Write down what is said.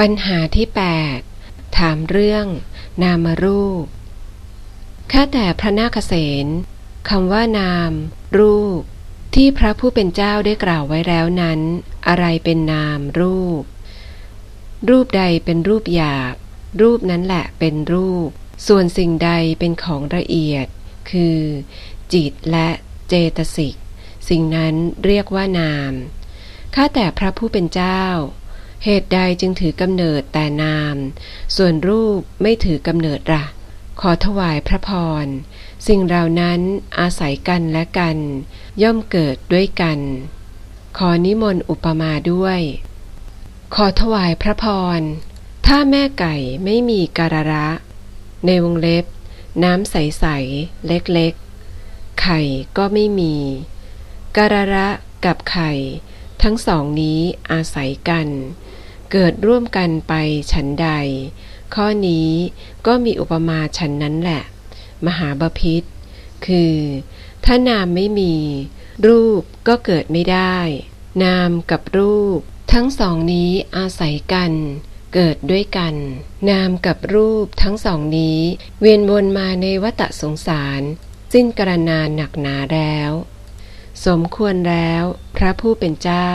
ปัญหาที่ 8 ถามเรื่อง นามรูป ข้าแต่พระนาคเษนคำว่านาม รูป ที่พระผู้เป็นเจ้าได้กล่าวไว้แล้วนั้น อะไรเป็นนามรูป รูปใดเป็นรูปหยาบ รูปนั้นแหละเป็นรูป ส่วนสิ่งใดเป็นของละเอียด คือ จิตและเจตสิก สิ่งนั้นเรียกว่านาม ข้าแต่พระผู้เป็นเจ้า เหตุใดจึงถือกำเนิดแต่นาม ส่วนรูปไม่ถือกำเนิดละ่ะ ขอถวายพระพร สิ่งเหล่านั้นอาศัยกันและกัน ย่อมเกิดด้วยกัน ขอนิมนต์อุปมาด้วย ขอถวายพระพร ถ้าแม่ไก่ไม่มีการระ ในวงเล็บ น้ำใส ๆ เล็ก ๆ ไข่ก็ไม่มี การระกับไข่ ทั้งสองนี้อาศัยกัน เกิดร่วมกันไปฉันใด ข้อนี้ก็มีอุปมาฉันนั้นแหละ มหาบพิษคือ ถ้านามไม่มี รูปก็เกิดไม่ได้ นามกับรูป ทั้งสองนี้อาศัยกัน เกิดด้วยกัน นามกับรูปทั้งสองนี้ เวียนวนมาในวัฏสงสาร สิ้นกรณาหนักหนาแล้ว สมควรแล้ว พระผู้เป็นเจ้า